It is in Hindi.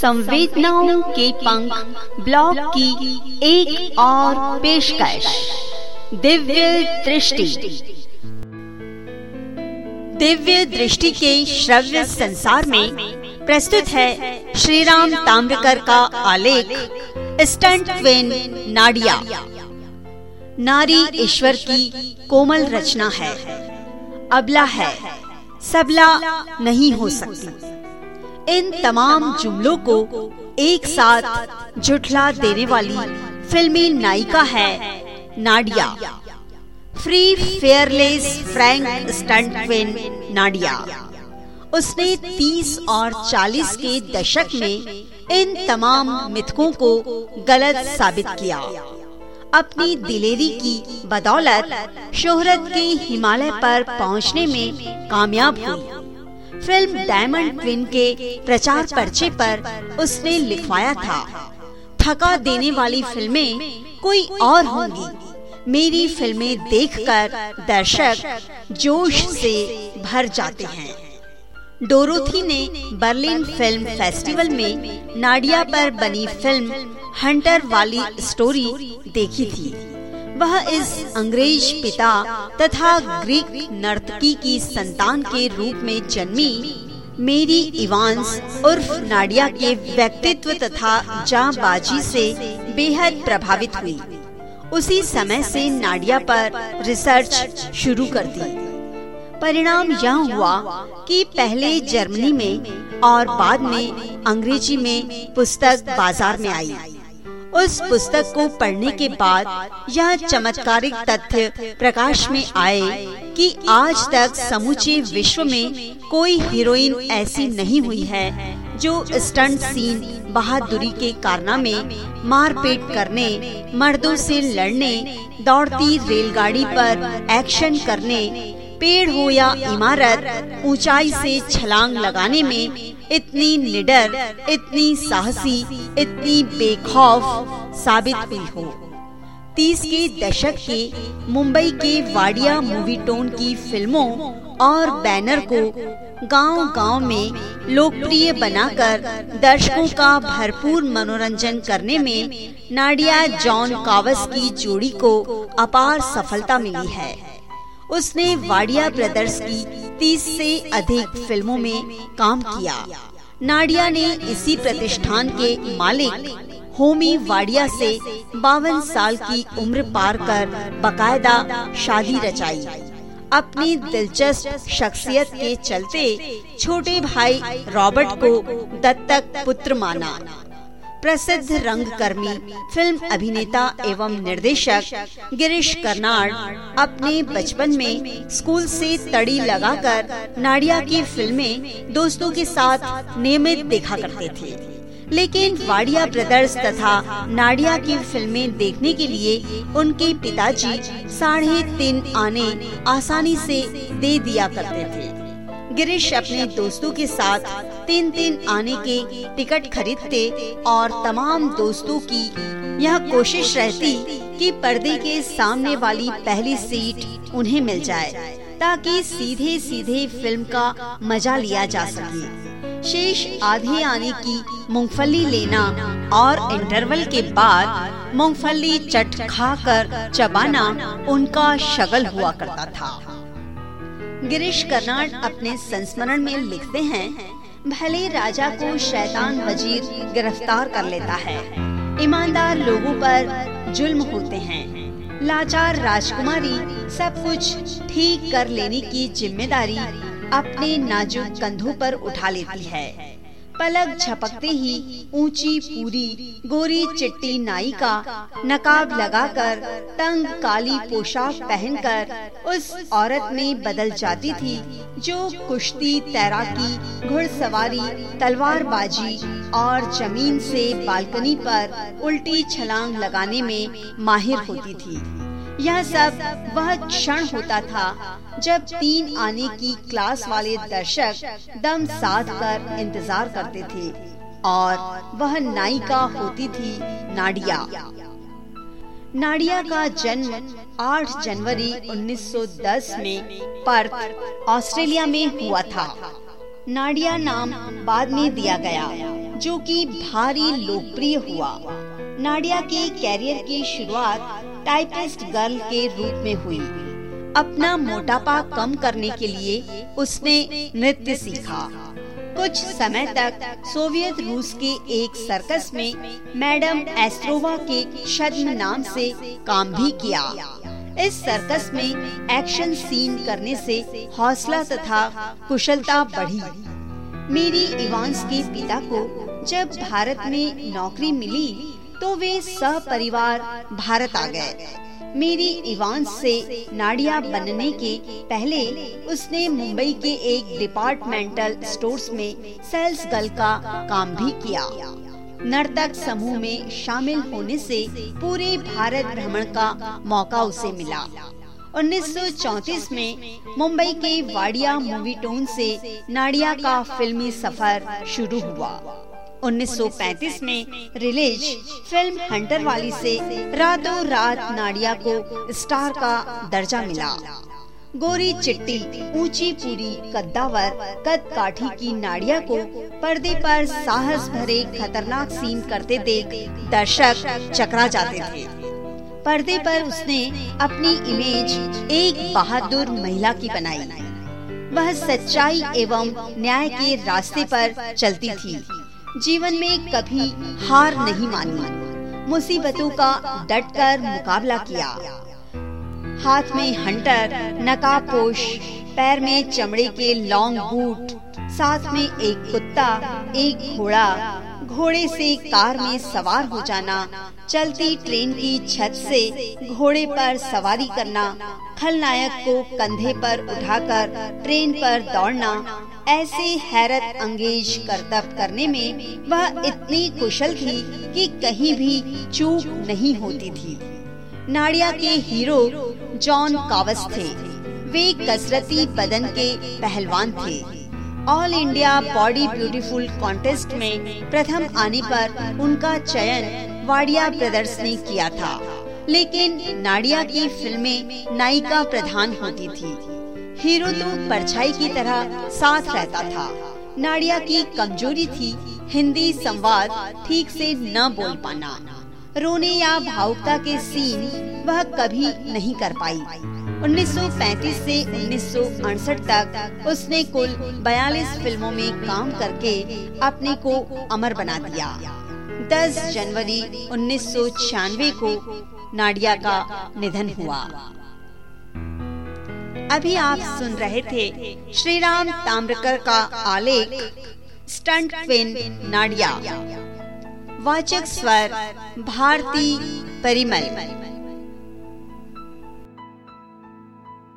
संवेदनाओं के पंख ब्लॉग की एक और पेशकश, दिव्य दृष्टि। दिव्य दृष्टि के श्रव्य संसार में प्रस्तुत है श्री राम ताम्रकर का आलेख, स्टंट ट्विन नाडिया। नारी ईश्वर की कोमल रचना है। अबला है, सबला नहीं हो सकती। इन तमाम जुमलों को एक साथ जुठला देने वाली फिल्मी नायिका है Nadia. Free fearless frank stunt twin Nadia. उसने 30 और 40 के दशक में इन तमाम मिथकों को गलत साबित किया। अपनी दिलेरी की बदौलत शोहरत के हिमालय पर पहुँचने में कामयाब हुई। फ़िल्म डायमंड ट्विन के प्रचार पर्चे पर उसने लिखवाया था। थका देने वाली फ़िल्में कोई और होंगी। मेरी फ़िल्में देखकर दर्शक जोश से भर जाते हैं। डोरोथी ने बर्लिन फ़िल्म फेस्टिवल में नाडिया पर बनी फ़िल्म हंटर वाली स्टोरी देखी थी। वह इस अंग्रेज़ पिता तथा ग्रीक नर्तकी की संतान के रूप में जन्मी। मेरी इवांस उर्फ़ नाडिया के व्यक्तित्व तथा जाबाजी से बेहद प्रभावित हुई। उसी समय से नाडिया पर रिसर्च शुरू कर दी। परिणाम यह हुआ कि पहले जर्मनी में और बाद में अंग्रेज़ी में पुस्तक बाज़ार में आई। उस पुस्तक को पढ़ने के बाद यह चमत्कारिक तथ्य प्रकाश में आए कि आज तक समूचे विश्व में कोई हीरोइन ऐसी नहीं हुई है जो स्टंट सीन, बहादुरी के कारना में मारपीट करने, मर्दों से लड़ने, दौड़ती रेलगाड़ी पर एक्शन करने, पेड़ हो या इमारत, ऊंचाई से छलांग लगाने में इतनी निडर, इतनी साहसी, इतनी बेखौफ साबित हुई हो। तीस के दशक के मुंबई के वाडिया मूवी टोन की फ़िल्मों और बैनर को गांव-गांव में लोकप्रिय बनाकर दर्शकों का भरपूर मनोरंजन करने में नाडिया जॉन कावस की जोड़ी को अपार सफलता मिली है। उसने वाडिया ब्रदर्स की तीस से अधिक फ़िल्मों में काम किया। नाडिया ने इसी प्रतिष्ठान के मालिक, होमी वाडिया से बावन साल की उम्र पार कर बकायदा शादी रचाई। अपनी दिलचस्प शख्सियत के चलते छोटे भाई रॉबर्ट को दत्तक पुत्र माना। प्रसिद्ध रंगकर्मी, फ़िल्म अभिनेता एवं निर्देशक गिरीश कर्नाड अपने बचपन में स्कूल से तड़ी लगाकर नाडिया की फ़िल्में दोस्तों के साथ नियमित देखा करते थे। लेकिन वाडिया ब्रदर्स तथा नाडिया की फ़िल्में देखने के लिए उनके पिताजी साढ़े तीन आने आसानी से दे दिया करते थे। गिरीश अपने दोस्तों के साथ तीन तीन आने के टिकट खरीदते और तमाम दोस्तों की यह कोशिश रहती कि पर्दे के सामने वाली पहली सीट उन्हें मिल जाए, ताकि सीधे सीधे फ़िल्म का मज़ा लिया जा सके। शेष आधे आने की मूंगफली लेना और इंटरवल के बाद मूंगफली चट खा कर चबाना उनका शगल हुआ करता था। गिरीश कर्नाड अपने संस्मरण में लिखते हैं, भले राजा को शैतान वज़ीर गिरफ़्तार कर लेता है, ईमानदार लोगों पर जुल्म होते हैं, लाचार राजकुमारी सब कुछ ठीक कर लेने की ज़िम्मेदारी अपने नाजुक कंधों पर उठा लेती है। पलक झपकते ही ऊँची पूरी गोरी चिट्टी नाई का नकाब लगाकर तंग काली पोशाक पहनकर उस औरत में बदल जाती थी, जो कुश्ती, तैराकी, घुड़सवारी, तलवारबाजी और ज़मीन से बालकनी पर उल्टी छलांग लगाने में माहिर होती थी। यह सब वह क्षण होता था जब तीन आने की क्लास वाले दर्शक दम साध कर इंतज़ार करते थे और वह नायिका होती थी नाडिया। नाडिया का जन्म 8 जनवरी 1910 में पर्थ, ऑस्ट्रेलिया में हुआ था। नाडिया नाम बाद में दिया गया, जो कि भारी लोकप्रिय हुआ। नाडिया के कैरियर की शुरुआत टाइपिस्ट गर्ल के रूप में हुई। अपना मोटापा कम करने के लिए उसने नृत्य सीखा। कुछ समय तक सोवियत रूस के एक सर्कस में मैडम एस्ट्रोवा के छद्म नाम से काम भी किया। इस सर्कस में एक्शन सीन करने से हौसला तथा कुशलता बढ़ी। मेरी इवांस के पिता को जब भारत में नौकरी मिली तो वे सपरिवार भारत आ गए। मेरी इवांस से नाडिया बनने के पहले उसने मुंबई के एक डिपार्टमेंटल स्टोर्स में सेल्स गर्ल का काम भी किया। नर्तक समूह में शामिल होने से पूरे भारत भ्रमण का मौका उसे मिला। 1934 में मुंबई के वाडिया मूवी टोन से नाडिया का फिल्मी सफ़र शुरू हुआ। 1935 में रिलीज़ फ़िल्म हंटर वाली से रातों रात नाडिया को स्टार का दर्जा मिला। गोरी चिट्टी, ऊँची पूरी कद्दावर कद काठी की नाडिया को पर्दे पर साहस भरे खतरनाक सीन करते देख दर्शक चकरा जाते थे। पर्दे पर उसने अपनी इमेज एक बहादुर महिला की बनाई। वह सच्चाई एवं न्याय के रास्ते पर चलती थी। जीवन में कभी हार नहीं मानी। मुसीबतों का डटकर मुकाबला किया। हाथ में हंटर, नकाबपोश, पैर में चमड़े के लॉन्ग बूट साथ में एक कुत्ता, एक घोड़ा घोड़े से कार में सवार हो जाना, चलती ट्रेन की छत से घोड़े पर सवारी करना, खलनायक को कंधे पर उठाकर ट्रेन पर दौड़ना, ऐसे हैरत अंगेज करतब करने में वह इतनी कुशल थी कि कहीं भी चूक नहीं होती थी। नाडिया के हीरो जॉन कावस थे। वे कसरती बदन के पहलवान थे। All India body beautiful contest में प्रथम आने पर उनका चयन वाडिया ब्रदर्स ने किया था। लेकिन नाडिया की फ़िल्में नायिका प्रधान होती थी। हीरो तो परछाई की तरह साथ रहता था। नाडिया की कमज़ोरी थी हिंदी संवाद ठीक से न बोल पाना। रोने या भावुकता के सीन वह कभी नहीं कर पाई। 1935 से उन्नीस सौ अड़सठ तक उसने कुल 42 फ़िल्मों में काम करके अपने को अमर बना दिया। 10 जनवरी उन्नीस सौ छियानवे को नाडिया का निधन हुआ। अभी आप सुन रहे थे श्री राम ताम्रकर का आलेख, स्टंट क्वीन नाडिया। वाचक स्वर, भारती परिमल।